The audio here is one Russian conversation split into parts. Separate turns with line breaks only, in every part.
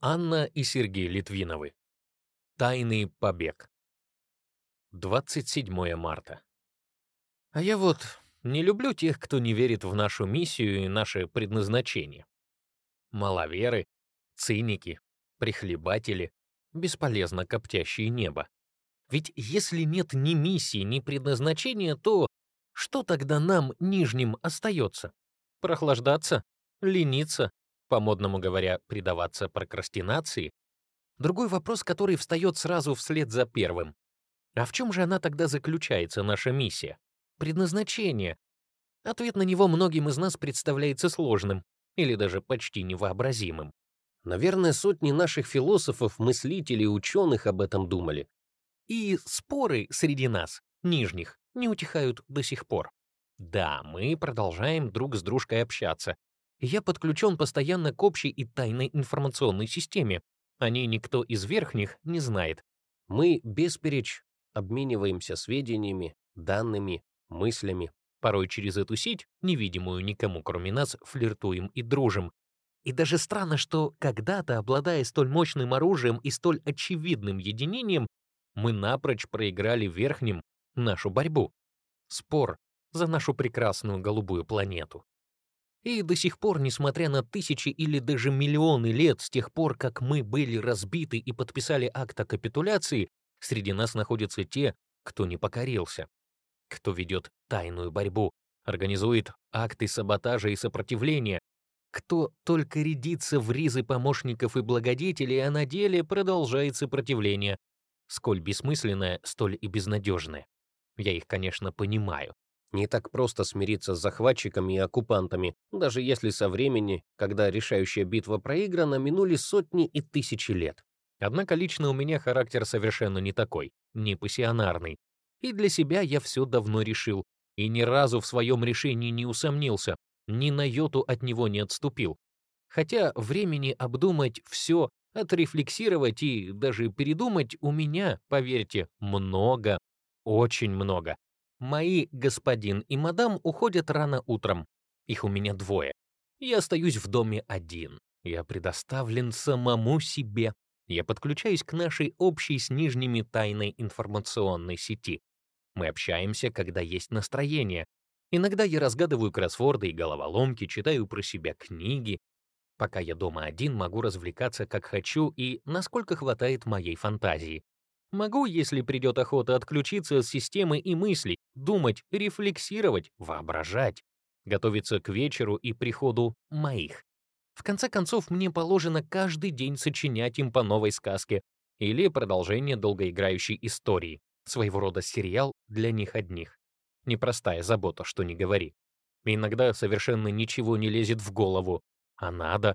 Анна и Сергей Литвиновы. Тайный побег. 27 марта. А я вот не люблю тех, кто не верит в нашу миссию и наше предназначение. Маловеры, циники, прихлебатели, бесполезно коптящие небо. Ведь если нет ни миссии, ни предназначения, то что тогда нам, нижним, остается? Прохлаждаться? Лениться? По-модному говоря, предаваться прокрастинации? Другой вопрос, который встает сразу вслед за первым. А в чем же она тогда заключается, наша миссия? Предназначение. Ответ на него многим из нас представляется сложным или даже почти невообразимым.
Наверное, сотни наших философов, мыслителей, ученых об этом думали.
И споры среди нас, нижних, не утихают до сих пор. Да, мы продолжаем друг с дружкой общаться. Я подключен постоянно к общей и тайной информационной системе. О ней никто из верхних не знает.
Мы бесперечь обмениваемся сведениями, данными, мыслями.
Порой через эту сеть, невидимую никому кроме нас, флиртуем и дружим. И даже странно, что когда-то, обладая столь мощным оружием и столь очевидным единением, мы напрочь проиграли верхним нашу борьбу. Спор за нашу прекрасную голубую планету. И до сих пор, несмотря на тысячи или даже миллионы лет с тех пор, как мы были разбиты и подписали акт о капитуляции, среди нас находятся те, кто не покорился, кто ведет тайную борьбу, организует акты саботажа и сопротивления, кто только рядится в ризы помощников и благодетелей, а на деле продолжает сопротивление, сколь бессмысленное, столь и безнадежное. Я их, конечно, понимаю.
Не так просто смириться с захватчиками и оккупантами, даже если со времени, когда решающая битва проиграна, минули сотни и тысячи лет.
Однако лично у меня характер совершенно не такой, не пассионарный. И для себя я все давно решил, и ни разу в своем решении не усомнился, ни на йоту от него не отступил. Хотя времени обдумать все, отрефлексировать и даже передумать у меня, поверьте, много. Очень много. Мои господин и мадам уходят рано утром. Их у меня двое. Я остаюсь в доме один. Я предоставлен самому себе. Я подключаюсь к нашей общей с нижними тайной информационной сети. Мы общаемся, когда есть настроение. Иногда я разгадываю кроссворды и головоломки, читаю про себя книги. Пока я дома один, могу развлекаться как хочу и насколько хватает моей фантазии. Могу, если придет охота, отключиться от системы и мыслей, думать, рефлексировать, воображать, готовиться к вечеру и приходу моих. В конце концов, мне положено каждый день сочинять им по новой сказке или продолжение долгоиграющей истории, своего рода сериал для них одних. Непростая забота, что не говори. Иногда совершенно ничего не лезет в голову, а надо,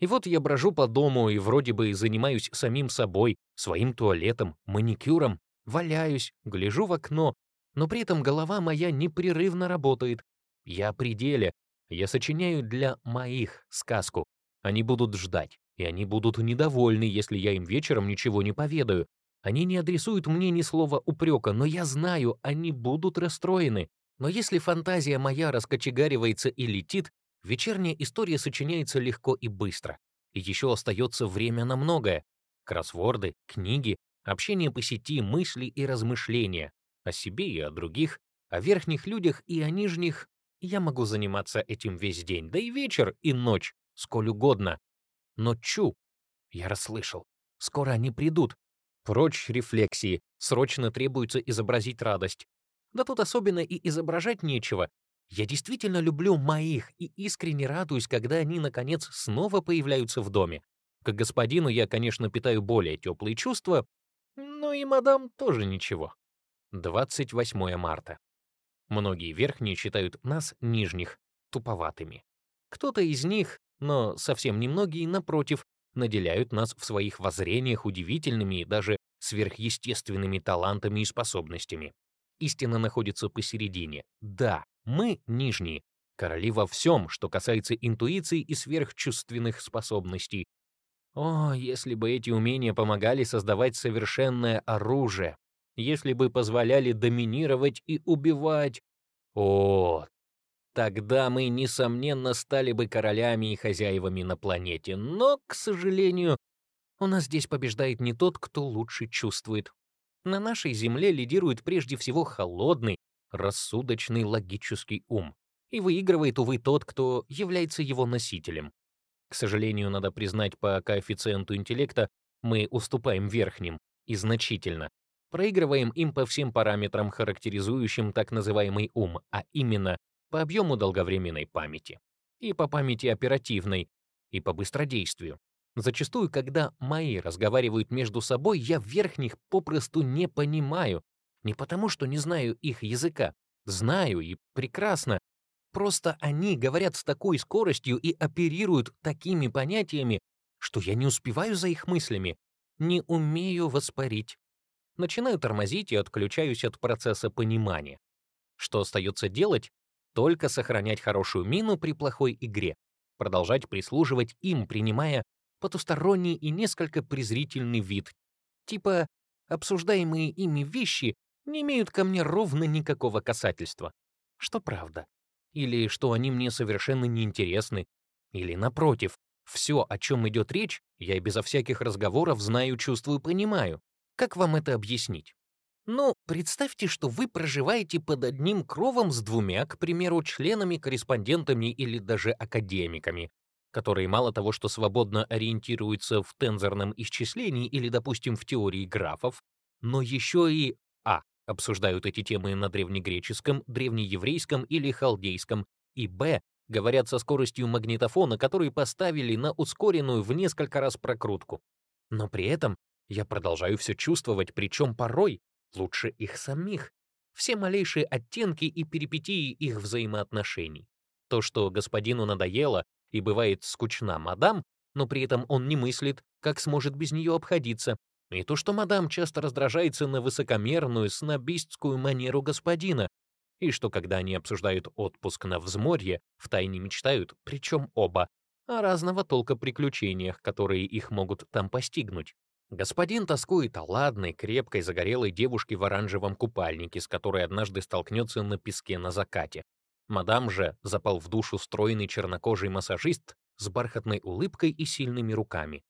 и вот я брожу по дому и вроде бы занимаюсь самим собой, своим туалетом, маникюром, валяюсь, гляжу в окно, но при этом голова моя непрерывно работает. Я при деле. Я сочиняю для моих сказку. Они будут ждать, и они будут недовольны, если я им вечером ничего не поведаю. Они не адресуют мне ни слова упрека, но я знаю, они будут расстроены. Но если фантазия моя раскочегаривается и летит, Вечерняя история сочиняется легко и быстро. И еще остается время на многое. Кроссворды, книги, общение по сети, мысли и размышления. О себе и о других, о верхних людях и о нижних. Я могу заниматься этим весь день, да и вечер, и ночь, сколь угодно. Но чу, я расслышал, скоро они придут. Прочь рефлексии, срочно требуется изобразить радость. Да тут особенно и изображать нечего, я действительно люблю моих и искренне радуюсь, когда они, наконец, снова появляются в доме. К господину я, конечно, питаю более теплые чувства, но и мадам тоже ничего. 28 марта. Многие верхние считают нас, нижних, туповатыми. Кто-то из них, но совсем немногие, напротив, наделяют нас в своих воззрениях удивительными и даже сверхъестественными талантами и способностями. Истина находится посередине. Да, мы, нижние, короли во всем, что касается интуиции и сверхчувственных способностей. О, если бы эти умения помогали создавать совершенное оружие, если бы позволяли доминировать и убивать. О, тогда мы, несомненно, стали бы королями и хозяевами на планете. Но, к сожалению, У нас здесь побеждает не тот, кто лучше чувствует. На нашей земле лидирует прежде всего холодный, рассудочный логический ум. И выигрывает, увы, тот, кто является его носителем. К сожалению, надо признать, по коэффициенту интеллекта мы уступаем верхним, и значительно. Проигрываем им по всем параметрам, характеризующим так называемый ум, а именно по объему долговременной памяти, и по памяти оперативной, и по быстродействию. Зачастую, когда мои разговаривают между собой, я верхних попросту не понимаю. Не потому, что не знаю их языка. Знаю и прекрасно. Просто они говорят с такой скоростью и оперируют такими понятиями, что я не успеваю за их мыслями, не умею воспарить. Начинаю тормозить и отключаюсь от процесса понимания. Что остается делать? Только сохранять хорошую мину при плохой игре, продолжать прислуживать им, принимая потусторонний и несколько презрительный вид. Типа, обсуждаемые ими вещи не имеют ко мне ровно никакого касательства. Что правда. Или что они мне совершенно неинтересны. Или, напротив, все, о чем идет речь, я безо всяких разговоров знаю, чувствую, понимаю. Как вам это объяснить? Ну, представьте, что вы проживаете под одним кровом с двумя, к примеру, членами, корреспондентами или даже академиками, которые мало того, что свободно ориентируются в тензорном исчислении или, допустим, в теории графов, но еще и а. обсуждают эти темы на древнегреческом, древнееврейском или халдейском, и б. говорят со скоростью магнитофона, который поставили на ускоренную в несколько раз прокрутку. Но при этом я продолжаю все чувствовать, причем порой лучше их самих. Все малейшие оттенки и перипетии их взаимоотношений. То, что господину надоело, и бывает скучна мадам, но при этом он не мыслит, как сможет без нее обходиться, и то, что мадам часто раздражается на высокомерную, снобистскую манеру господина, и что, когда они обсуждают отпуск на взморье, втайне мечтают, причем оба, о разного толка приключениях, которые их могут там постигнуть. Господин тоскует о ладной, крепкой, загорелой девушке в оранжевом купальнике, с которой однажды столкнется на песке на закате. Мадам же запал в душу стройный чернокожий массажист с бархатной улыбкой и сильными руками.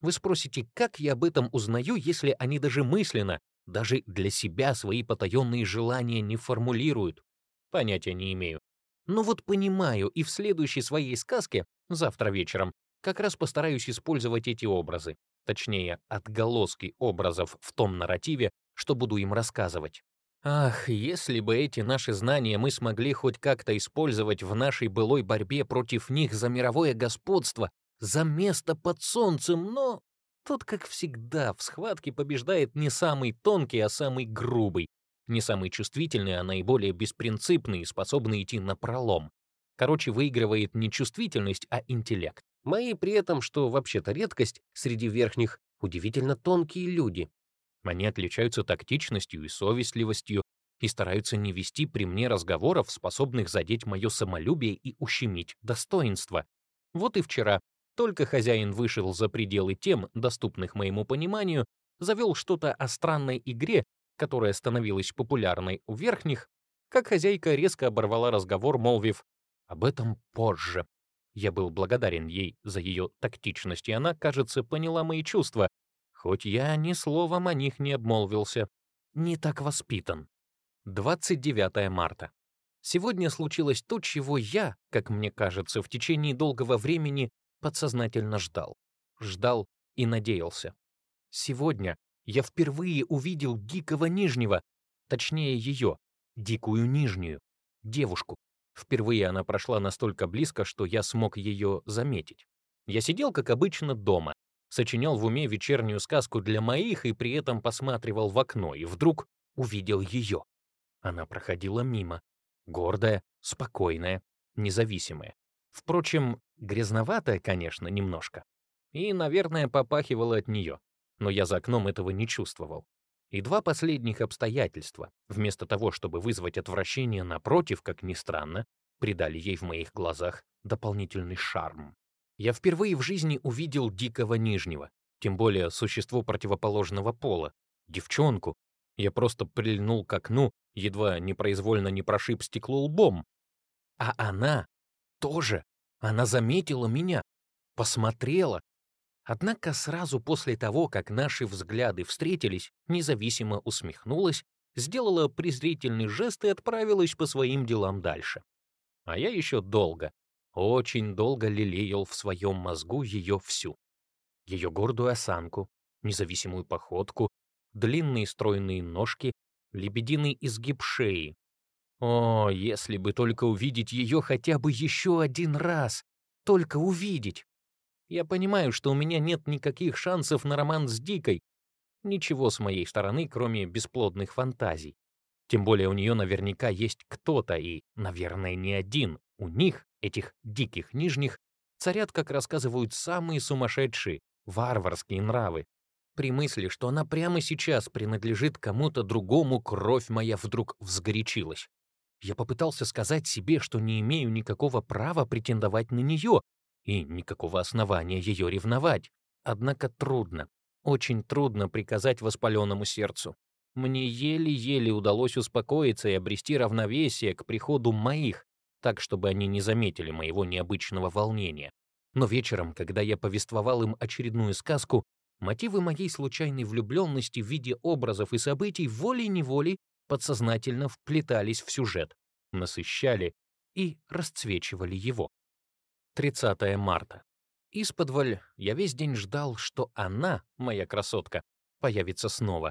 Вы спросите, как я об этом узнаю, если они даже мысленно, даже для себя свои потаенные желания не формулируют? Понятия не имею. Но вот понимаю, и в следующей своей сказке, завтра вечером, как раз постараюсь использовать эти образы, точнее, отголоски образов в том нарративе, что буду им рассказывать. Ах, если бы эти наши знания мы смогли хоть как-то использовать в нашей былой борьбе против них за мировое господство, за место под солнцем, но тут, как всегда, в схватке побеждает не самый тонкий, а самый грубый, не самый чувствительный, а наиболее беспринципный способный идти на пролом. Короче, выигрывает не чувствительность, а интеллект. Мои при этом, что вообще-то редкость, среди верхних удивительно тонкие люди, они отличаются тактичностью и совестливостью и стараются не вести при мне разговоров, способных задеть мое самолюбие и ущемить достоинство. Вот и вчера только хозяин вышел за пределы тем, доступных моему пониманию, завел что-то о странной игре, которая становилась популярной у верхних, как хозяйка резко оборвала разговор, молвив «об этом позже». Я был благодарен ей за ее тактичность, и она, кажется, поняла мои чувства, хоть я ни словом о них не обмолвился. Не так воспитан. 29 марта. Сегодня случилось то, чего я, как мне кажется, в течение долгого времени подсознательно ждал. Ждал и надеялся. Сегодня я впервые увидел дикого нижнего, точнее ее, дикую нижнюю, девушку. Впервые она прошла настолько близко, что я смог ее заметить. Я сидел, как обычно, дома, сочинял в уме вечернюю сказку для моих и при этом посматривал в окно, и вдруг увидел ее. Она проходила мимо, гордая, спокойная, независимая. Впрочем, грязноватая, конечно, немножко. И, наверное, попахивала от нее. Но я за окном этого не чувствовал. И два последних обстоятельства, вместо того, чтобы вызвать отвращение напротив, как ни странно, придали ей в моих глазах дополнительный шарм. Я впервые в жизни увидел дикого нижнего, тем более существо противоположного пола, девчонку. Я просто прильнул к окну, едва непроизвольно не прошиб стекло лбом. А она тоже, она заметила меня, посмотрела. Однако сразу после того, как наши взгляды встретились, независимо усмехнулась, сделала презрительный жест и отправилась по своим делам дальше. А я еще долго, очень долго лелеял в своем мозгу ее всю. Ее гордую осанку, независимую походку, длинные стройные ножки, лебединый изгиб шеи. О, если бы только увидеть ее хотя бы еще один раз! Только увидеть! Я понимаю, что у меня нет никаких шансов на роман с Дикой. Ничего с моей стороны, кроме бесплодных фантазий. Тем более у нее наверняка есть кто-то, и, наверное, не один. У них, этих диких нижних, царят, как рассказывают, самые сумасшедшие, варварские нравы. При мысли, что она прямо сейчас принадлежит кому-то другому, кровь моя вдруг взгорячилась. Я попытался сказать себе, что не имею никакого права претендовать на нее и никакого основания ее ревновать. Однако трудно, очень трудно приказать воспаленному сердцу. Мне еле-еле удалось успокоиться и обрести равновесие к приходу моих, так, чтобы они не заметили моего необычного волнения. Но вечером, когда я повествовал им очередную сказку, мотивы моей случайной влюбленности в виде образов и событий волей-неволей подсознательно вплетались в сюжет, насыщали и расцвечивали его. 30 марта. Исподволь я весь день ждал, что она, моя красотка, появится снова,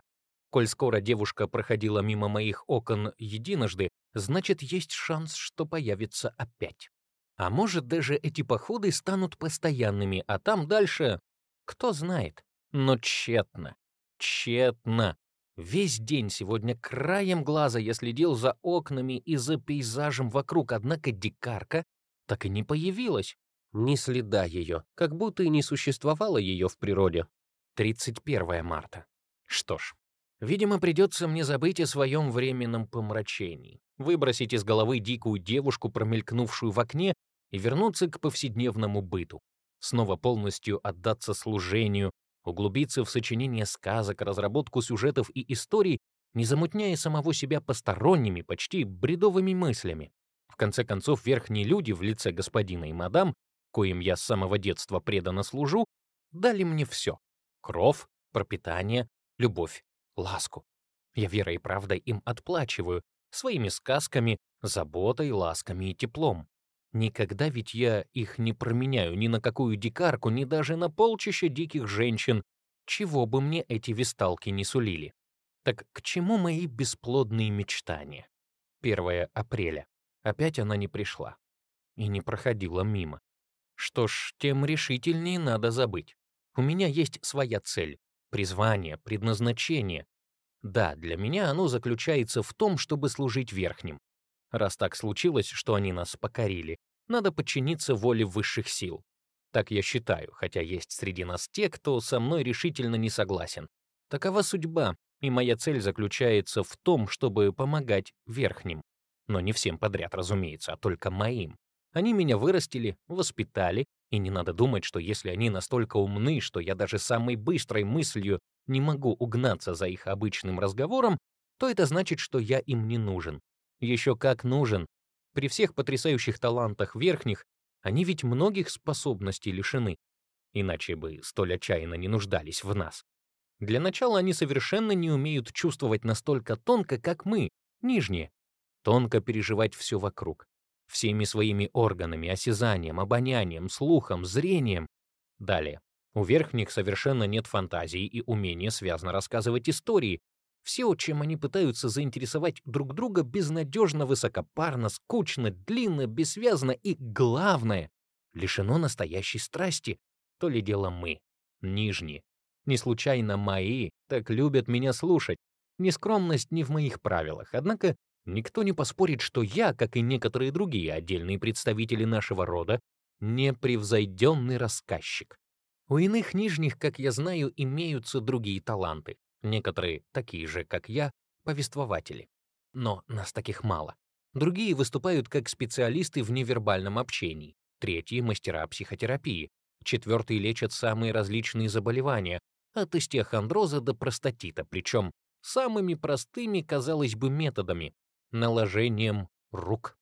Коль скоро девушка проходила мимо моих окон единожды, значит, есть шанс, что появится опять. А может, даже эти походы станут постоянными, а там дальше... Кто знает. Но тщетно. Тщетно. Весь день сегодня краем глаза я следил за окнами и за пейзажем вокруг, однако дикарка так и не появилась.
Ни следа ее, как будто и не существовало ее в природе.
31 марта. Что ж, Видимо, придется мне забыть о своем временном помрачении, выбросить из головы дикую девушку, промелькнувшую в окне, и вернуться к повседневному быту. Снова полностью отдаться служению, углубиться в сочинение сказок, разработку сюжетов и историй, не замутняя самого себя посторонними, почти бредовыми мыслями. В конце концов, верхние люди в лице господина и мадам, коим я с самого детства преданно служу, дали мне все — кров, пропитание, любовь ласку. Я верой и правдой им отплачиваю, своими сказками, заботой, ласками и теплом. Никогда ведь я их не променяю ни на какую дикарку, ни даже на полчища диких женщин, чего бы мне эти висталки не сулили. Так к чему мои бесплодные мечтания? 1 апреля. Опять она не пришла. И не проходила мимо. Что ж, тем решительнее надо забыть. У меня есть своя цель призвание, предназначение. Да, для меня оно заключается в том, чтобы служить верхним. Раз так случилось, что они нас покорили, надо подчиниться воле высших сил. Так я считаю, хотя есть среди нас те, кто со мной решительно не согласен. Такова судьба, и моя цель заключается в том, чтобы помогать верхним. Но не всем подряд, разумеется, а только моим. Они меня вырастили, воспитали, и не надо думать, что если они настолько умны, что я даже самой быстрой мыслью не могу угнаться за их обычным разговором, то это значит, что я им не нужен. Еще как нужен. При всех потрясающих талантах верхних они ведь многих способностей лишены, иначе бы столь отчаянно не нуждались в нас. Для начала они совершенно не умеют чувствовать настолько тонко, как мы, нижние, тонко переживать все вокруг всеми своими органами, осязанием, обонянием, слухом, зрением. Далее. У верхних совершенно нет фантазии и умения связно рассказывать истории. Все, чем они пытаются заинтересовать друг друга, безнадежно высокопарно, скучно, длинно, бессвязно и, главное, лишено настоящей страсти. То ли дело мы, нижние. Не случайно мои так любят меня слушать. Нескромность не в моих правилах, однако Никто не поспорит, что я, как и некоторые другие отдельные представители нашего рода, непревзойденный рассказчик. У иных нижних, как я знаю, имеются другие таланты. Некоторые, такие же, как я, повествователи. Но нас таких мало. Другие выступают как специалисты в невербальном общении. Третьи — мастера психотерапии. Четвертые лечат самые различные заболевания, от остеохондроза до простатита, причем самыми простыми, казалось бы, методами, наложением рук.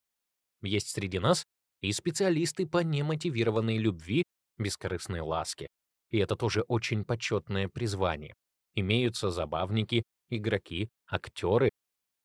Есть среди нас и специалисты по немотивированной любви, бескорыстной ласке. и это тоже очень почетное призвание. Имеются забавники, игроки, актеры.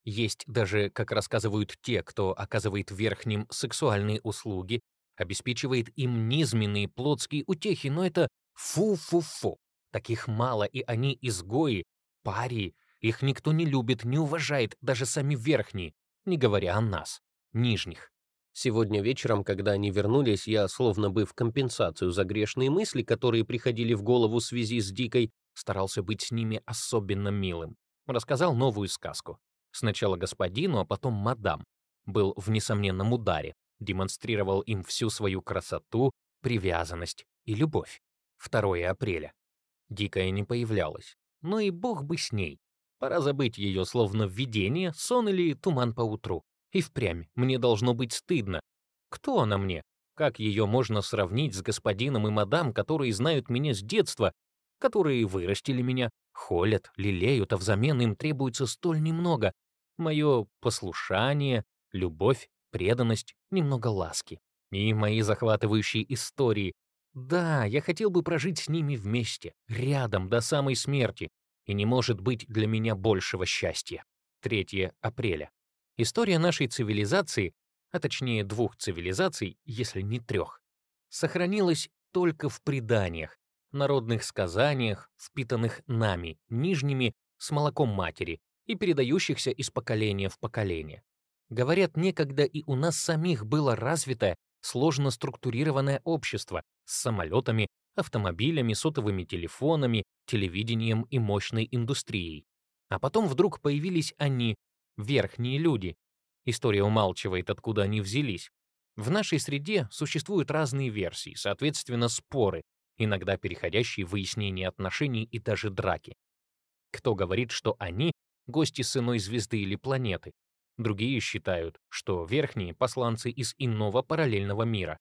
Есть даже, как рассказывают те, кто оказывает верхним сексуальные услуги, обеспечивает им низменные плотские утехи, но это фу-фу-фу. Таких мало, и они изгои, парии. Их никто не любит, не уважает, даже сами верхние, не говоря о нас, нижних.
Сегодня вечером, когда они вернулись, я, словно бы в компенсацию за грешные мысли, которые приходили в голову в связи с Дикой, старался быть с ними особенно милым. Рассказал новую сказку. Сначала господину, а потом мадам. Был в несомненном ударе. Демонстрировал им всю свою красоту, привязанность и любовь. 2 апреля. Дикая не появлялась. Но и бог бы с ней. Пора забыть ее, словно видение, сон или туман поутру. И впрямь, мне должно быть стыдно. Кто она мне? Как ее можно сравнить с господином и мадам, которые знают меня с детства, которые вырастили меня, холят, лелеют, а взамен им требуется столь немного. Мое послушание, любовь, преданность, немного ласки. И мои захватывающие истории. Да, я хотел бы прожить с ними вместе, рядом, до самой смерти. И не может быть для меня большего счастья. 3 апреля. История нашей цивилизации, а точнее двух цивилизаций, если не трех, сохранилась только в преданиях, народных сказаниях, впитанных нами, нижними, с молоком матери и передающихся из поколения в поколение. Говорят, некогда и у нас самих было развитое, сложно структурированное общество с самолетами, автомобилями, сотовыми телефонами, телевидением и мощной индустрией. А потом вдруг появились они, верхние люди. История умалчивает, откуда они взялись. В нашей среде существуют разные версии, соответственно, споры, иногда переходящие в выяснение отношений и даже драки. Кто говорит, что они — гости с иной звезды или планеты? Другие считают, что верхние — посланцы из иного параллельного мира.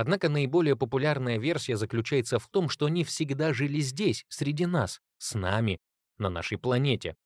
Однако наиболее популярная версия заключается в том, что они всегда жили здесь, среди нас, с нами, на нашей планете,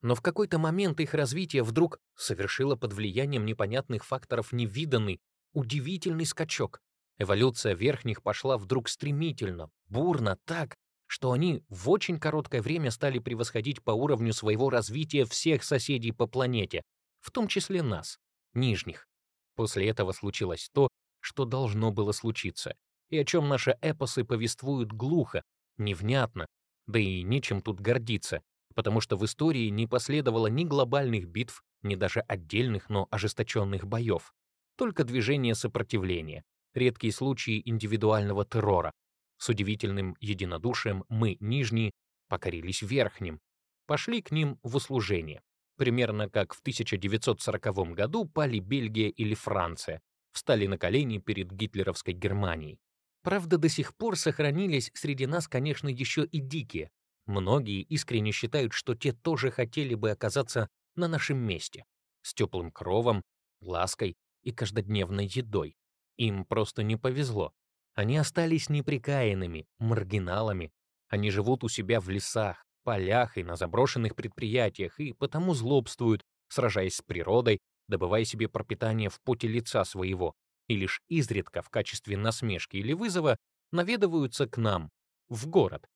но в какой-то момент их развитие вдруг совершило под влиянием непонятных факторов невиданный, удивительный скачок. Эволюция верхних пошла вдруг стремительно, бурно, так, что они в очень короткое время стали превосходить по уровню своего развития всех соседей по планете, в том числе нас, нижних. После этого случилось то, что должно было случиться, и о чем наши эпосы повествуют глухо, невнятно, да и нечем тут гордиться потому что в истории не последовало ни глобальных битв, ни даже отдельных, но ожесточенных боев, только движение сопротивления, редкие случаи индивидуального террора. С удивительным единодушием мы, нижние, покорились верхним, пошли к ним в услужение. Примерно как в 1940 году пали Бельгия или Франция, встали на колени перед гитлеровской Германией. Правда, до сих пор сохранились среди нас, конечно, еще и дикие, Многие искренне считают, что те тоже хотели бы оказаться на нашем месте, с теплым кровом, лаской и каждодневной едой. Им просто не повезло. Они остались неприкаянными, маргиналами. Они живут у себя в лесах, полях и на заброшенных предприятиях, и потому злобствуют, сражаясь с природой, добывая себе пропитание в поте лица своего, и лишь изредка в качестве насмешки или вызова наведываются к нам, в город,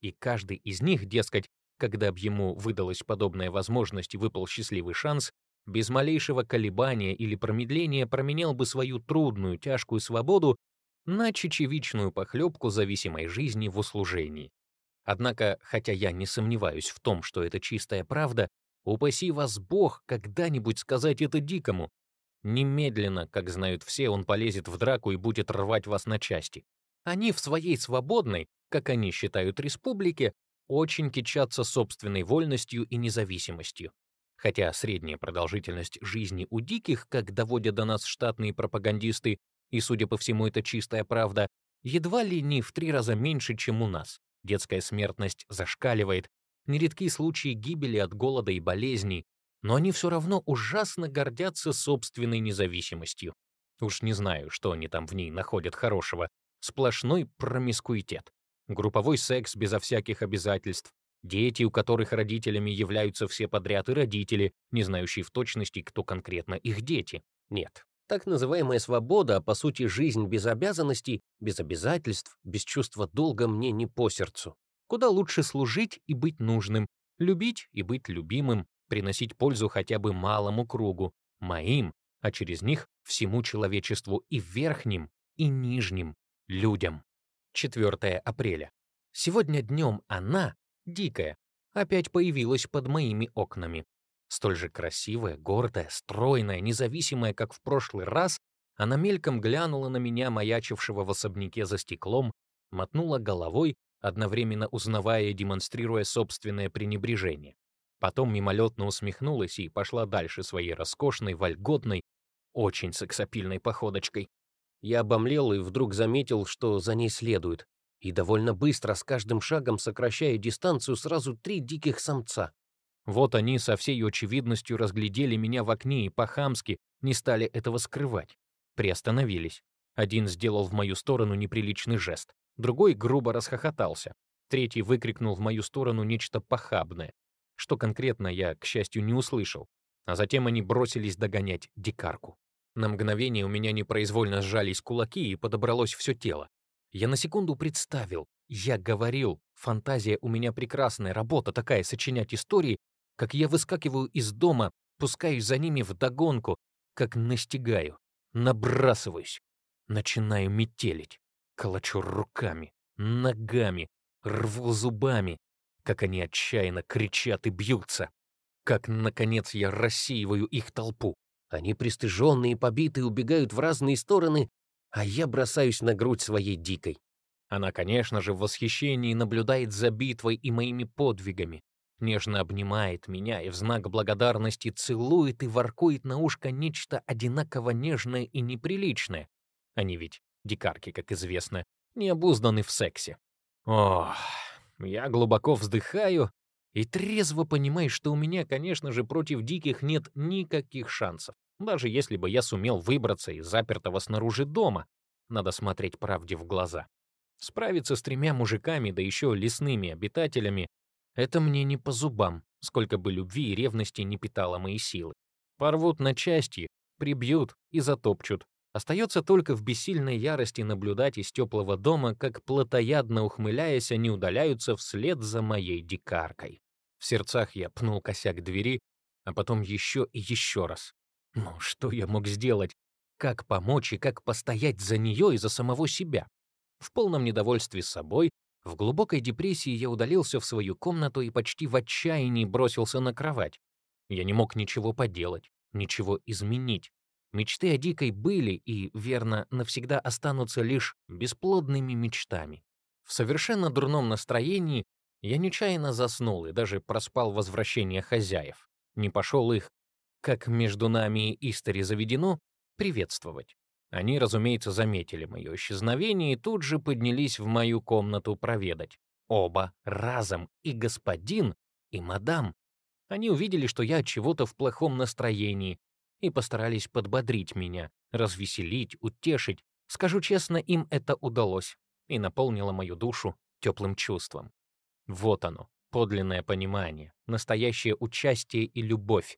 и каждый из них, дескать, когда б ему выдалась подобная возможность и выпал счастливый шанс, без малейшего колебания или промедления променял бы свою трудную, тяжкую свободу на чечевичную похлебку зависимой жизни в услужении. Однако, хотя я не сомневаюсь в том, что это чистая правда, упаси вас Бог когда-нибудь сказать это дикому. Немедленно, как знают все, он полезет в драку и будет рвать вас на части. Они в своей свободной, как они считают республики, очень кичатся собственной вольностью и независимостью. Хотя средняя продолжительность жизни у диких, как доводят до нас штатные пропагандисты, и, судя по всему, это чистая правда, едва ли не в три раза меньше, чем у нас. Детская смертность зашкаливает, нередки случаи гибели от голода и болезней, но они все равно ужасно гордятся собственной независимостью. Уж не знаю, что они там в ней находят хорошего. Сплошной промискуитет групповой секс безо всяких обязательств, дети, у которых родителями являются все подряд, и родители, не знающие в точности, кто конкретно их дети. Нет, Так называемая свобода, а по сути жизнь без обязанностей, без обязательств, без чувства долга мне не по сердцу.
Куда лучше служить и быть нужным, любить и быть любимым, приносить пользу хотя бы малому кругу, моим, а через них всему человечеству и верхним, и нижним людям. 4 апреля. Сегодня днем она, дикая, опять появилась под моими окнами. Столь же красивая, гордая, стройная, независимая, как в прошлый раз, она мельком глянула на меня, маячившего в особняке за стеклом, мотнула головой, одновременно узнавая и демонстрируя собственное пренебрежение. Потом мимолетно усмехнулась и пошла дальше своей роскошной, вольготной, очень сексапильной походочкой.
Я обомлел и вдруг заметил, что за ней следует, и довольно быстро, с каждым шагом сокращая дистанцию, сразу три диких самца.
Вот они со всей очевидностью разглядели меня в окне и по-хамски не стали этого скрывать. Приостановились. Один сделал в мою сторону неприличный жест, другой грубо расхохотался, третий выкрикнул в мою сторону нечто похабное, что конкретно я, к счастью, не услышал, а затем они бросились догонять дикарку. На мгновение у меня непроизвольно сжались кулаки и подобралось все тело. Я на секунду представил, я говорил, фантазия у меня прекрасная, работа такая, сочинять истории, как я выскакиваю из дома, пускаюсь за ними вдогонку, как настигаю, набрасываюсь, начинаю метелить, колочу руками, ногами, рву зубами, как они отчаянно кричат и бьются, как, наконец, я рассеиваю их толпу.
Они пристыженные и побитые убегают в разные стороны, а я бросаюсь на грудь своей дикой.
Она, конечно же, в восхищении наблюдает за битвой и моими подвигами, нежно обнимает меня и в знак благодарности целует и воркует на ушко нечто одинаково нежное и неприличное. Они ведь, дикарки, как известно, не обузданы в сексе. Ох, я глубоко вздыхаю и трезво понимаю, что у меня, конечно же, против диких нет никаких шансов. Даже если бы я сумел выбраться из запертого снаружи дома, надо смотреть правде в глаза. Справиться с тремя мужиками, да еще лесными обитателями, это мне не по зубам, сколько бы любви и ревности не питало мои силы. Порвут на части, прибьют и затопчут. Остается только в бессильной ярости наблюдать из теплого дома, как плотоядно ухмыляясь, они удаляются вслед за моей дикаркой. В сердцах я пнул косяк двери, а потом еще и еще раз. Ну, что я мог сделать? Как помочь и как постоять за нее и за самого себя? В полном недовольстве собой, в глубокой депрессии я удалился в свою комнату и почти в отчаянии бросился на кровать. Я не мог ничего поделать, ничего изменить. Мечты о Дикой были и, верно, навсегда останутся лишь бесплодными мечтами. В совершенно дурном настроении я нечаянно заснул и даже проспал возвращение хозяев. Не пошел их как между нами и Истори заведено, приветствовать. Они, разумеется, заметили мое исчезновение и тут же поднялись в мою комнату проведать. Оба разом, и господин, и мадам. Они увидели, что я от чего-то в плохом настроении, и постарались подбодрить меня, развеселить, утешить. Скажу честно, им это удалось и наполнило мою душу теплым чувством. Вот оно, подлинное понимание, настоящее участие и любовь,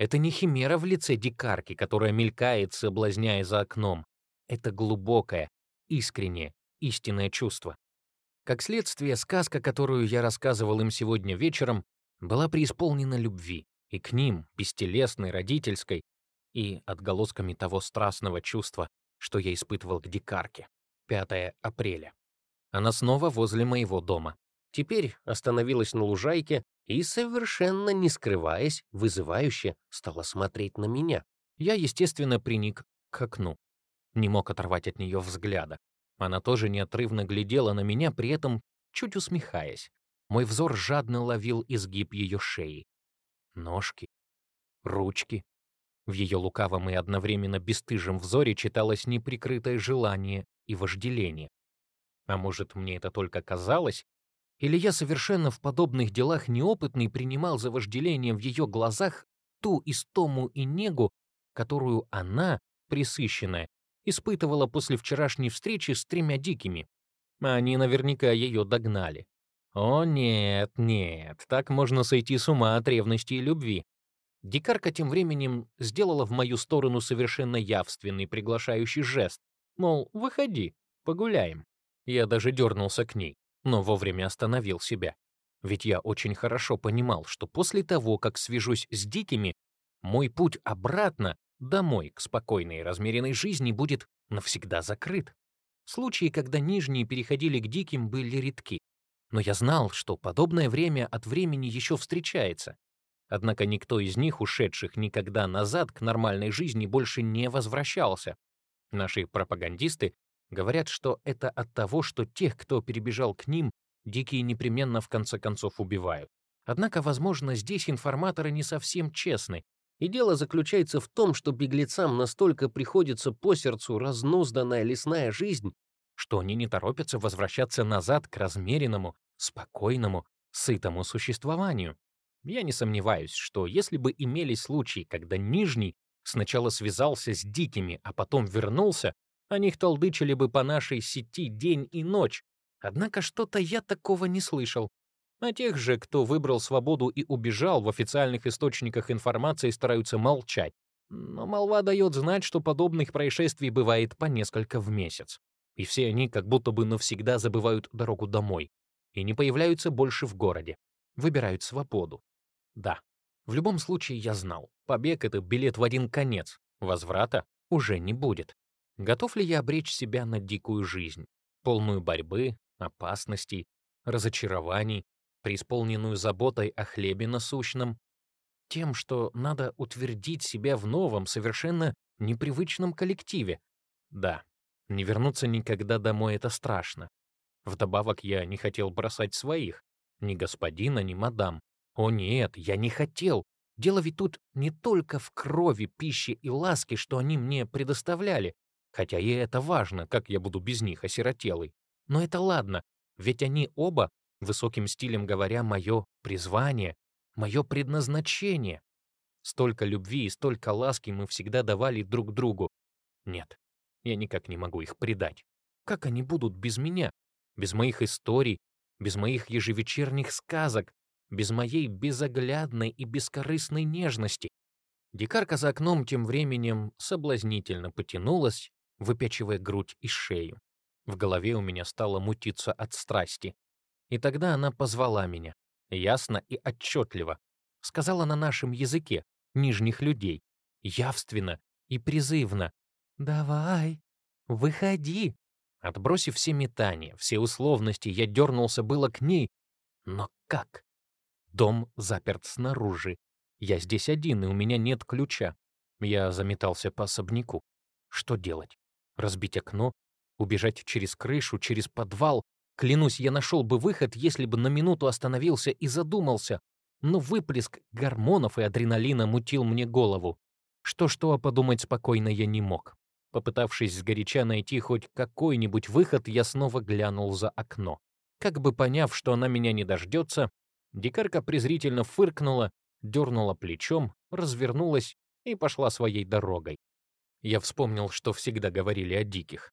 это не химера в лице дикарки, которая мелькает, соблазняя за окном. Это глубокое, искреннее, истинное чувство. Как следствие, сказка, которую я рассказывал им сегодня вечером, была преисполнена любви, и к ним, бестелесной, родительской, и отголосками того страстного чувства, что я испытывал к дикарке. 5 апреля. Она снова возле моего дома. Теперь остановилась на лужайке и, совершенно не скрываясь, вызывающе стала смотреть на меня. Я, естественно, приник к окну. Не мог оторвать от нее взгляда. Она тоже неотрывно глядела на меня, при этом чуть усмехаясь. Мой взор жадно ловил изгиб ее шеи. Ножки, ручки. В ее лукавом и одновременно бесстыжем взоре читалось неприкрытое желание и вожделение. А может, мне это только казалось, или я совершенно в подобных делах неопытный принимал за вожделение в ее глазах ту истому и негу, которую она, присыщенная, испытывала после вчерашней встречи с тремя дикими. Они наверняка ее догнали. О нет, нет, так можно сойти с ума от ревности и любви. Дикарка тем временем сделала в мою сторону совершенно явственный приглашающий жест, мол, выходи, погуляем. Я даже дернулся к ней, но вовремя остановил себя. Ведь я очень хорошо понимал, что после того, как свяжусь с дикими, мой путь обратно, домой, к спокойной и размеренной жизни, будет навсегда закрыт. Случаи, когда нижние переходили к диким, были редки. Но я знал, что подобное время от времени еще встречается. Однако никто из них, ушедших никогда назад к нормальной жизни, больше не возвращался. Наши пропагандисты говорят, что это от того, что тех, кто перебежал к ним, дикие непременно в конце концов убивают. Однако, возможно, здесь информаторы не совсем честны, и дело заключается в том, что беглецам настолько приходится по сердцу разнузданная лесная жизнь, что они не торопятся возвращаться назад к размеренному, спокойному, сытому существованию. Я не сомневаюсь, что если бы имелись случаи, когда Нижний сначала связался с дикими, а потом вернулся, о них толдычили бы по нашей сети день и ночь, Однако что-то я такого не слышал. А тех же, кто выбрал свободу и убежал, в официальных источниках информации стараются молчать. Но молва дает знать, что подобных происшествий бывает по несколько в месяц. И все они как будто бы навсегда забывают дорогу домой и не появляются больше в городе. Выбирают свободу. Да, в любом случае я знал, побег — это билет в один конец, возврата уже не будет. Готов ли я обречь себя на дикую жизнь, полную борьбы, опасностей, разочарований, преисполненную заботой о хлебе насущном, тем, что надо утвердить себя в новом, совершенно непривычном коллективе. Да, не вернуться никогда домой — это страшно. Вдобавок я не хотел бросать своих, ни господина, ни мадам. О нет, я не хотел. Дело ведь тут не только в крови, пище и ласке, что они мне предоставляли, хотя и это важно, как я буду без них осиротелый. Но это ладно, ведь они оба, высоким стилем говоря, мое призвание, мое предназначение. Столько любви и столько ласки мы всегда давали друг другу. Нет, я никак не могу их предать. Как они будут без меня? Без моих историй, без моих ежевечерних сказок, без моей безоглядной и бескорыстной нежности? Дикарка за окном тем временем соблазнительно потянулась, выпячивая грудь и шею. В голове у меня стало мутиться от страсти. И тогда она позвала меня, ясно и отчетливо. Сказала на нашем языке, нижних людей, явственно и призывно. «Давай, выходи». Отбросив все метания, все условности, я дернулся было к ней. Но как? Дом заперт снаружи. Я здесь один, и у меня нет ключа. Я заметался по особняку. Что делать? Разбить окно? Убежать через крышу, через подвал. Клянусь, я нашел бы выход, если бы на минуту остановился и задумался. Но выплеск гормонов и адреналина мутил мне голову. Что-что, а подумать спокойно я не мог. Попытавшись сгоряча найти хоть какой-нибудь выход, я снова глянул за окно. Как бы поняв, что она меня не дождется, дикарка презрительно фыркнула, дернула плечом, развернулась и пошла своей дорогой. Я вспомнил, что всегда говорили о диких.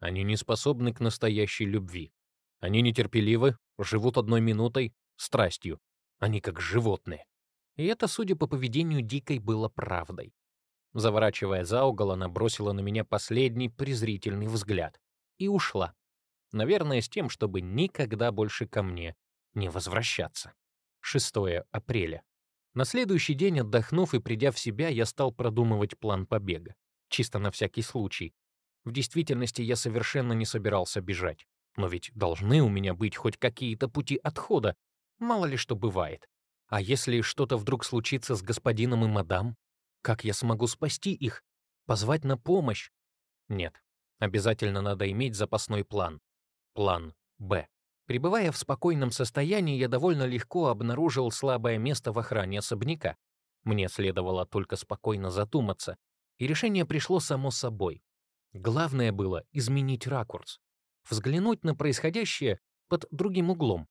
Они не способны к настоящей любви. Они нетерпеливы, живут одной минутой, страстью. Они как животные. И это, судя по поведению Дикой, было правдой. Заворачивая за угол, она бросила на меня последний презрительный взгляд и ушла. Наверное, с тем, чтобы никогда больше ко мне не возвращаться. 6 апреля. На следующий день, отдохнув и придя в себя, я стал продумывать план побега. Чисто на всякий случай, в действительности я совершенно не собирался бежать. Но ведь должны у меня быть хоть какие-то пути отхода. Мало ли что бывает. А если что-то вдруг случится с господином и мадам? Как я смогу спасти их? Позвать на помощь? Нет. Обязательно надо иметь запасной план. План «Б». Пребывая в спокойном состоянии, я довольно легко обнаружил слабое место в охране особняка. Мне следовало только спокойно задуматься, и решение пришло само собой. Главное было изменить ракурс, взглянуть на происходящее под другим углом.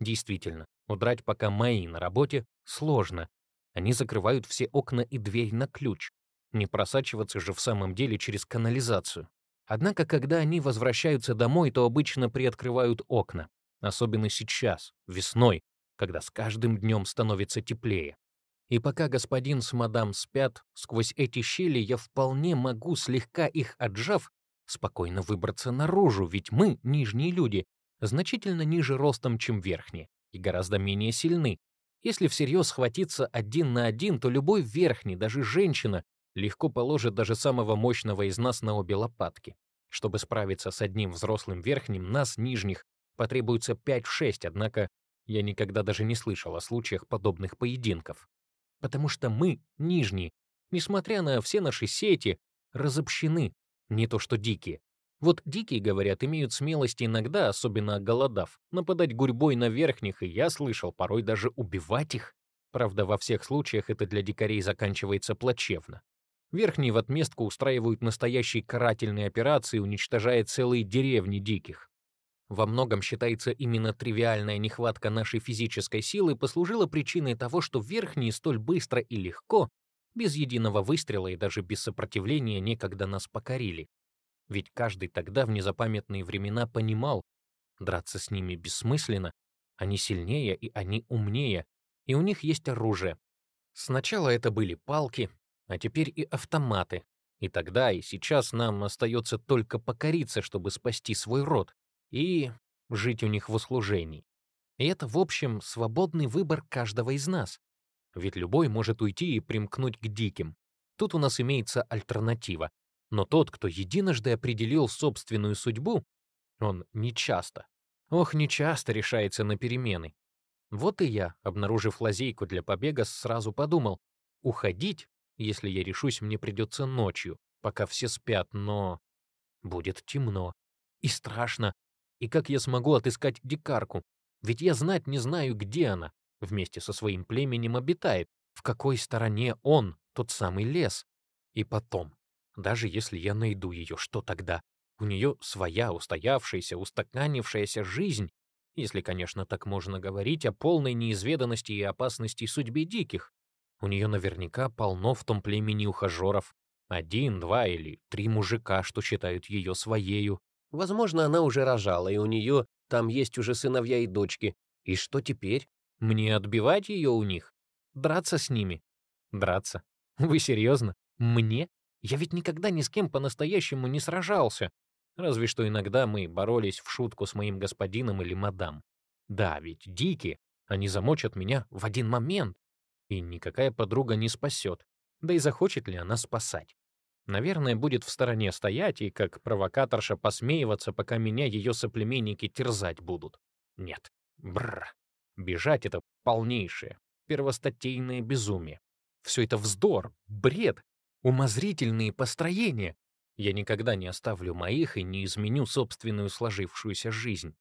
Действительно, удрать пока мои на работе сложно. Они закрывают все окна и дверь на ключ. Не просачиваться же в самом деле через канализацию. Однако, когда они возвращаются домой, то обычно приоткрывают окна. Особенно сейчас, весной, когда с каждым днем становится теплее. И пока господин с мадам спят, сквозь эти щели я вполне могу, слегка их отжав, спокойно выбраться наружу, ведь мы, нижние люди, значительно ниже ростом, чем верхние, и гораздо менее сильны. Если всерьез схватиться один на один, то любой верхний, даже женщина, легко положит даже самого мощного из нас на обе лопатки. Чтобы справиться с одним взрослым верхним, нас, нижних, потребуется 5-6, однако я никогда даже не слышал о случаях подобных поединков. Потому что мы, нижние, несмотря на все наши сети, разобщены, не то что дикие. Вот дикие, говорят, имеют смелость иногда, особенно голодав, нападать гурьбой на верхних, и я слышал, порой даже убивать их. Правда, во всех случаях это для дикарей заканчивается плачевно. Верхние в отместку устраивают настоящие карательные операции, уничтожая целые деревни диких. Во многом считается именно тривиальная нехватка нашей физической силы послужила причиной того, что верхние столь быстро и легко, без единого выстрела и даже без сопротивления некогда нас покорили. Ведь каждый тогда в незапамятные времена понимал, драться с ними бессмысленно, они сильнее и они умнее, и у них есть оружие. Сначала это были палки, а теперь и автоматы. И тогда, и сейчас нам остается только покориться, чтобы спасти свой род и жить у них в услужении. И это, в общем, свободный выбор каждого из нас. Ведь любой может уйти и примкнуть к диким. Тут у нас имеется альтернатива. Но тот, кто единожды определил собственную судьбу, он нечасто, ох, нечасто решается на перемены. Вот и я, обнаружив лазейку для побега, сразу подумал, уходить если я решусь, мне придется ночью, пока все спят, но... Будет темно. И страшно. И как я смогу отыскать дикарку? Ведь я знать не знаю, где она. Вместе со своим племенем обитает. В какой стороне он, тот самый лес? И потом, даже если я найду ее, что тогда? У нее своя устоявшаяся, устаканившаяся жизнь, если, конечно, так можно говорить о полной неизведанности и опасности судьбе диких. У нее наверняка полно в том племени ухажеров. Один, два или три мужика, что считают ее своею.
Возможно, она уже рожала, и у нее там есть уже сыновья и дочки. И что теперь?
Мне отбивать ее у них? Драться с ними? Драться? Вы серьезно? Мне? Я ведь никогда ни с кем по-настоящему не сражался. Разве что иногда мы боролись в шутку с моим господином или мадам. Да, ведь дикие, они замочат меня в один момент и никакая подруга не спасет, да и захочет ли она спасать. Наверное, будет в стороне стоять и как провокаторша посмеиваться, пока меня ее соплеменники терзать будут. Нет, бррр. Бежать — это полнейшее, первостатейное безумие. Все это вздор, бред, умозрительные построения. Я никогда не оставлю моих и не изменю собственную сложившуюся жизнь.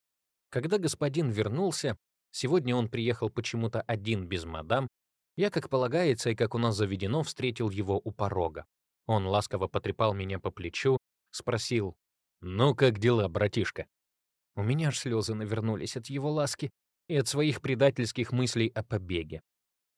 Когда господин вернулся, сегодня он приехал почему-то один без мадам, я, как полагается и как у нас заведено, встретил его у порога. Он ласково потрепал меня по плечу, спросил, «Ну, как дела, братишка?» У меня аж слезы навернулись от его ласки и от своих предательских мыслей о побеге.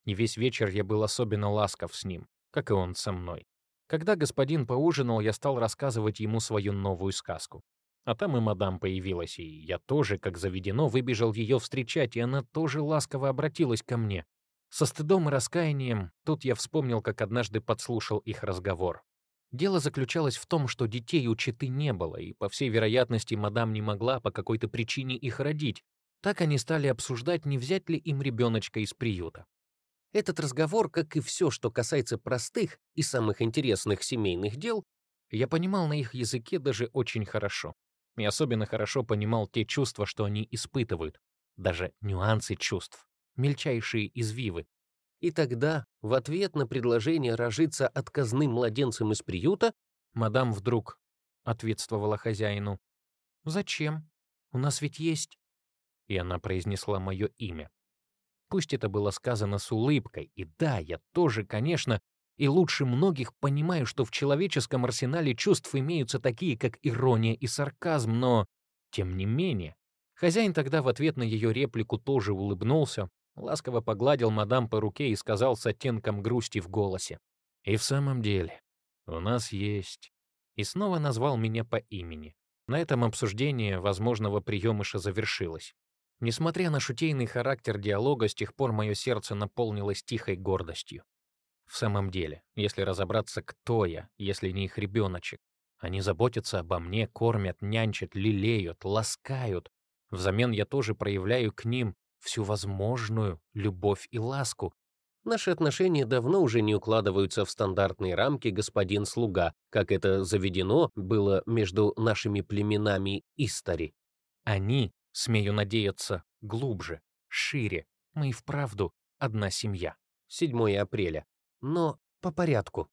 И весь вечер я был особенно ласков с ним, как и он со мной. Когда господин поужинал, я стал рассказывать ему свою новую сказку. А там и мадам появилась, и я тоже, как заведено, выбежал ее встречать, и она тоже ласково обратилась ко мне. Со стыдом и раскаянием тут я вспомнил, как однажды подслушал их разговор. Дело заключалось в том, что детей у Читы не было, и, по всей вероятности, мадам не могла по какой-то причине их родить. Так они стали обсуждать, не взять ли им ребеночка из приюта. Этот разговор, как и все, что касается простых и самых интересных семейных дел, я понимал на их языке даже очень хорошо. И особенно хорошо понимал те чувства, что они испытывают, даже нюансы чувств мельчайшие извивы. И тогда, в ответ на предложение рожиться отказным младенцем из приюта, мадам вдруг ответствовала хозяину. «Зачем? У нас ведь есть...» И она произнесла мое имя. Пусть это было сказано с улыбкой, и да, я тоже, конечно, и лучше многих понимаю, что в человеческом арсенале чувств имеются такие, как ирония и сарказм, но, тем не менее, хозяин тогда в ответ на ее реплику тоже улыбнулся, Ласково погладил мадам по руке и сказал с оттенком грусти в голосе. «И в самом деле, у нас есть...» И снова назвал меня по имени. На этом обсуждение возможного приемыша завершилось. Несмотря на шутейный характер диалога, с тех пор мое сердце наполнилось тихой гордостью. В самом деле, если разобраться, кто я, если не их ребеночек, они заботятся обо мне, кормят, нянчат, лелеют, ласкают. Взамен я тоже проявляю к ним всю возможную любовь и ласку.
Наши отношения давно уже не укладываются в стандартные рамки господин-слуга, как это заведено было между нашими племенами Истари.
Они, смею надеяться, глубже, шире. Мы и вправду одна семья.
7 апреля. Но по порядку.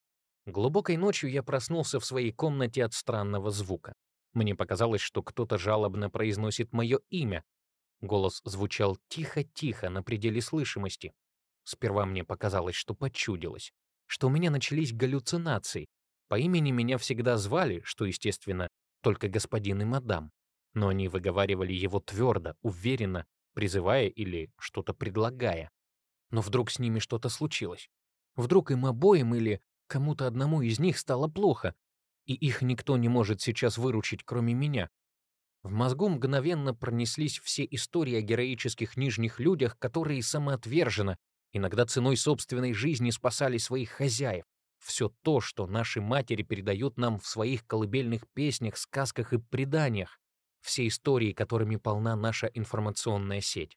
Глубокой ночью я проснулся в своей комнате от странного звука. Мне показалось, что кто-то жалобно произносит мое имя, Голос звучал тихо-тихо, на пределе слышимости. Сперва мне показалось, что почудилось, что у меня начались галлюцинации. По имени меня всегда звали, что, естественно, только господин и мадам. Но они выговаривали его твердо, уверенно, призывая или что-то предлагая. Но вдруг с ними что-то случилось. Вдруг им обоим или кому-то одному из них стало плохо, и их никто не может сейчас выручить, кроме меня. В мозгу мгновенно пронеслись все истории о героических нижних людях, которые самоотверженно, иногда ценой собственной жизни спасали своих хозяев. Все то, что наши матери передают нам в своих колыбельных песнях, сказках и преданиях. Все истории, которыми полна наша информационная сеть.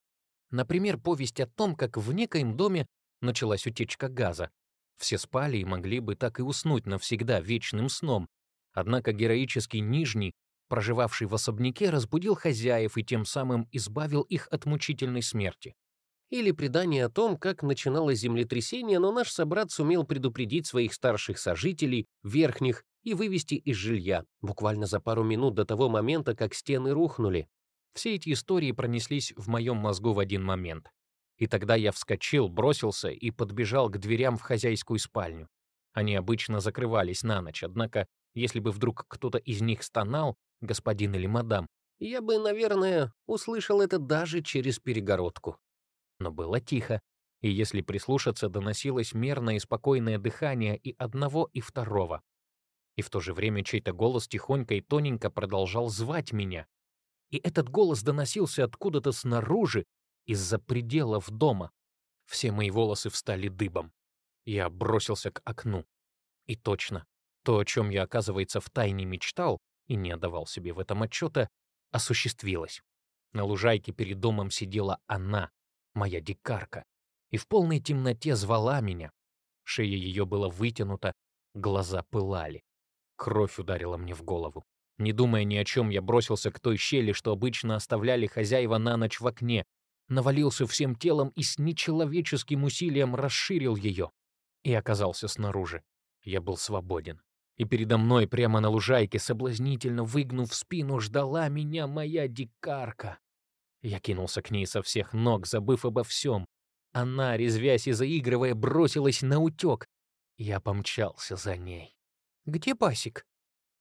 Например, повесть о том, как в некоем доме началась утечка газа. Все спали и могли бы так и уснуть навсегда вечным сном. Однако героический Нижний проживавший в особняке, разбудил хозяев и тем самым избавил их от мучительной смерти.
Или предание о том, как начиналось землетрясение, но наш собрат сумел предупредить своих старших сожителей, верхних, и вывести из жилья, буквально за пару минут до того момента, как стены рухнули.
Все эти истории пронеслись в моем мозгу в один момент. И тогда я вскочил, бросился и подбежал к дверям в хозяйскую спальню. Они обычно закрывались на ночь, однако, если бы вдруг кто-то из них стонал, господин или мадам,
я бы, наверное, услышал это даже через перегородку.
Но было тихо, и если прислушаться, доносилось мерное и спокойное дыхание и одного, и второго. И в то же время чей-то голос тихонько и тоненько продолжал звать меня. И этот голос доносился откуда-то снаружи, из-за пределов дома. Все мои волосы встали дыбом. Я бросился к окну. И точно, то, о чем я, оказывается, втайне мечтал, и не отдавал себе в этом отчета, осуществилось. На лужайке перед домом сидела она, моя дикарка, и в полной темноте звала меня. Шея ее была вытянута, глаза пылали. Кровь ударила мне в голову. Не думая ни о чем, я бросился к той щели, что обычно оставляли хозяева на ночь в окне, навалился всем телом и с нечеловеческим усилием расширил ее. И оказался снаружи. Я был свободен и передо мной прямо на лужайке, соблазнительно выгнув спину, ждала меня моя дикарка. Я кинулся к ней со всех ног, забыв обо всем. Она, резвясь и заигрывая, бросилась на утек. Я помчался за ней. «Где Басик?»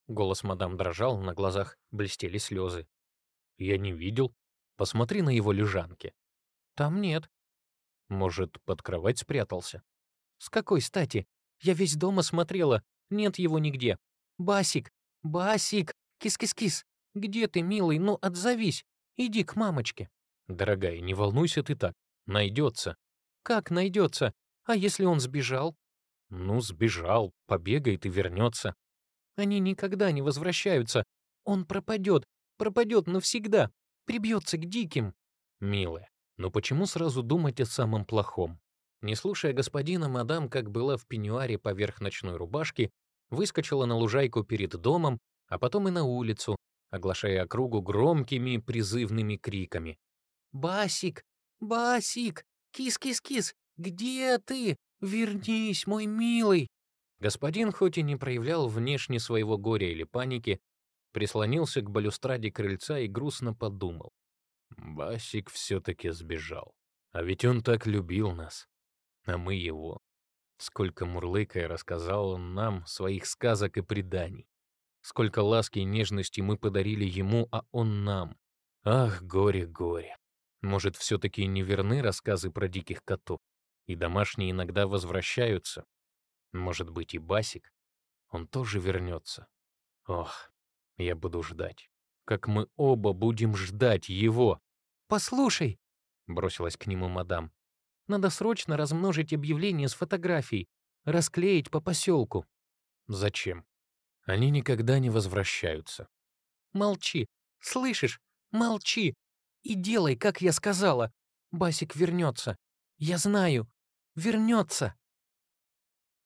Голос мадам дрожал, на глазах блестели слезы. «Я не видел. Посмотри на его лежанки». «Там нет». «Может, под кровать спрятался?» «С какой стати? Я весь дома смотрела. Нет его нигде. Басик! Басик! Кис-кис-кис! Где ты, милый? Ну, отзовись! Иди к мамочке!» «Дорогая, не волнуйся ты так. Найдется». «Как найдется? А если он сбежал?» «Ну, сбежал, побегает и вернется». «Они никогда не возвращаются. Он пропадет, пропадет навсегда, прибьется к диким». «Милая, но почему сразу думать о самом плохом?» Не слушая господина, мадам, как была в пеньюаре поверх ночной рубашки, выскочила на лужайку перед домом, а потом и на улицу, оглашая округу громкими призывными криками. «Басик! Басик! Кис-кис-кис! Где ты? Вернись, мой милый!» Господин, хоть и не проявлял внешне своего горя или паники, прислонился к балюстраде крыльца и грустно подумал. Басик все-таки сбежал. А ведь он так любил нас, а мы его. Сколько мурлыкая рассказал он нам своих сказок и преданий. Сколько ласки и нежности мы подарили ему, а он нам. Ах, горе, горе. Может, все-таки не верны рассказы про диких котов? И домашние иногда возвращаются. Может быть, и Басик? Он тоже вернется. Ох, я буду ждать. Как мы оба будем ждать его. послушай!» — бросилась к нему мадам. «Надо срочно размножить объявление с фотографией, расклеить по поселку».
«Зачем? Они никогда не возвращаются».
«Молчи! Слышишь? Молчи! И делай, как я сказала! Басик вернется! Я знаю! Вернется!»